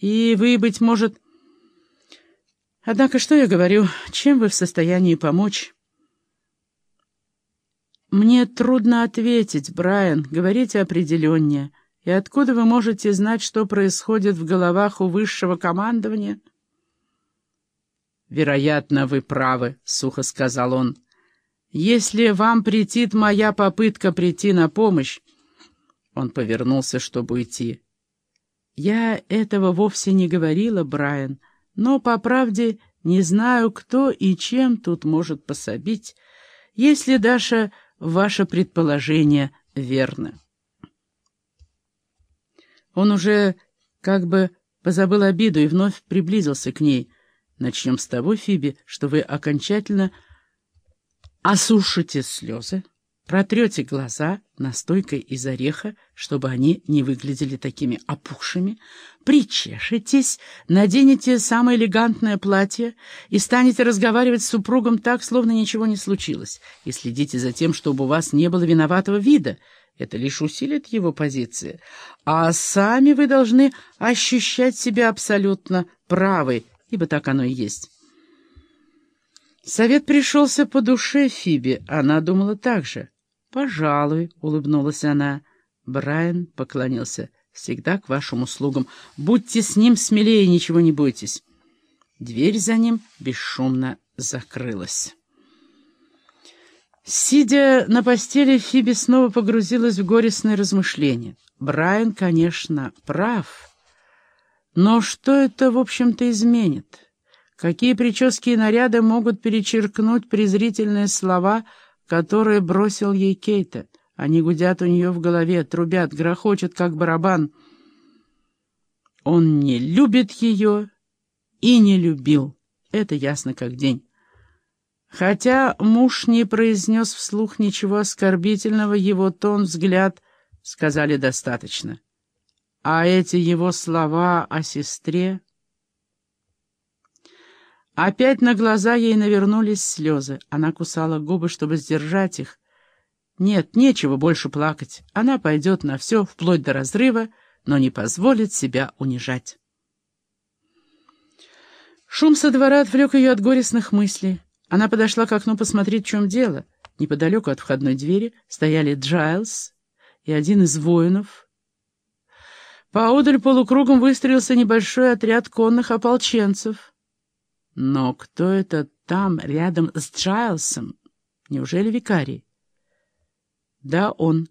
И вы, быть может... Однако, что я говорю, чем вы в состоянии помочь? Мне трудно ответить, Брайан, говорите определеннее. И откуда вы можете знать, что происходит в головах у высшего командования? «Вероятно, вы правы», — сухо сказал он. «Если вам претит моя попытка прийти на помощь...» Он повернулся, чтобы уйти. «Я этого вовсе не говорила, Брайан, но, по правде, не знаю, кто и чем тут может пособить, если, Даша, ваше предположение верно». Он уже как бы позабыл обиду и вновь приблизился к ней. «Начнем с того, Фиби, что вы окончательно осушите слезы, протрете глаза настойкой из ореха, чтобы они не выглядели такими опухшими, причешетесь, наденете самое элегантное платье и станете разговаривать с супругом так, словно ничего не случилось, и следите за тем, чтобы у вас не было виноватого вида — это лишь усилит его позиции. А сами вы должны ощущать себя абсолютно правой, ибо так оно и есть. Совет пришелся по душе Фиби, она думала так же. «Пожалуй», — улыбнулась она. Брайан поклонился. «Всегда к вашим услугам. Будьте с ним смелее, ничего не бойтесь». Дверь за ним бесшумно закрылась. Сидя на постели, Фиби снова погрузилась в горестные размышления. Брайан, конечно, прав. Но что это, в общем-то, изменит? Какие прически и наряды могут перечеркнуть презрительные слова, которые бросил ей Кейта? Они гудят у нее в голове, трубят, грохочут, как барабан. Он не любит ее и не любил. Это ясно как день. Хотя муж не произнес вслух ничего оскорбительного, его тон, взгляд сказали достаточно. А эти его слова о сестре... Опять на глаза ей навернулись слезы. Она кусала губы, чтобы сдержать их. Нет, нечего больше плакать. Она пойдет на все, вплоть до разрыва, но не позволит себя унижать. Шум со двора отвлек ее от горестных мыслей. Она подошла к окну посмотреть, в чем дело. Неподалеку от входной двери стояли Джайлз и один из воинов. Поодаль полукругом выстроился небольшой отряд конных ополченцев. Но кто это там, рядом с Джайлсом? Неужели викарий? Да, он.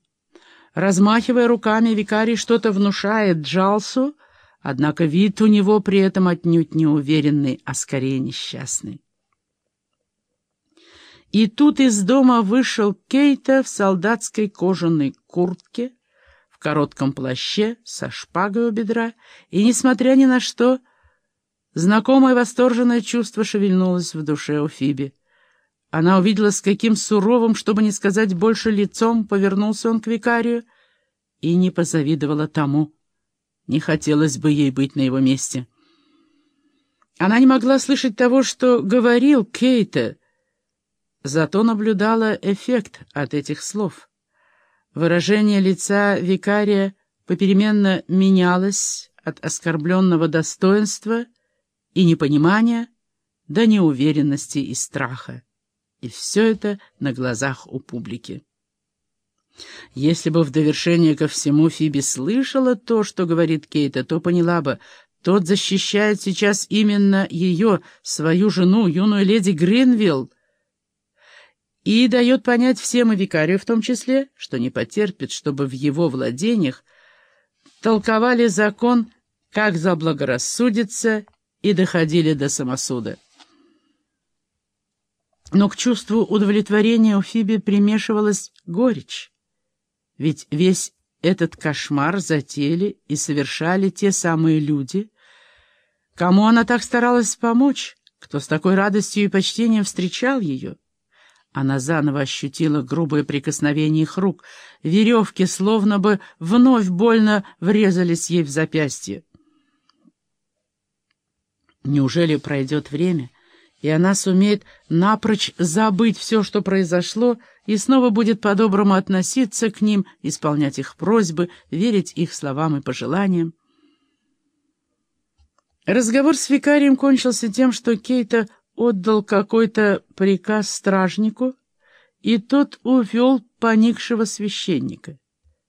Размахивая руками, викарий что-то внушает Джалсу, однако вид у него при этом отнюдь не уверенный, а скорее несчастный. И тут из дома вышел Кейта в солдатской кожаной куртке, в коротком плаще, со шпагой у бедра, и, несмотря ни на что, знакомое восторженное чувство шевельнулось в душе у Фиби. Она увидела, с каким суровым, чтобы не сказать больше лицом, повернулся он к викарию, и не позавидовала тому. Не хотелось бы ей быть на его месте. Она не могла слышать того, что говорил Кейта, Зато наблюдала эффект от этих слов. Выражение лица викария попеременно менялось от оскорбленного достоинства и непонимания до неуверенности и страха. И все это на глазах у публики. Если бы в довершение ко всему Фиби слышала то, что говорит Кейта, то поняла бы, тот защищает сейчас именно ее, свою жену, юную леди Гринвилл, и дает понять всем и викарию в том числе, что не потерпит, чтобы в его владениях толковали закон, как заблагорассудится, и доходили до самосуда. Но к чувству удовлетворения у Фиби примешивалась горечь. Ведь весь этот кошмар затеяли и совершали те самые люди, кому она так старалась помочь, кто с такой радостью и почтением встречал ее. Она заново ощутила грубое прикосновение их рук. Веревки словно бы вновь больно врезались ей в запястье. Неужели пройдет время, и она сумеет напрочь забыть все, что произошло, и снова будет по-доброму относиться к ним, исполнять их просьбы, верить их словам и пожеланиям? Разговор с викарием кончился тем, что Кейта отдал какой-то приказ стражнику, и тот увел поникшего священника.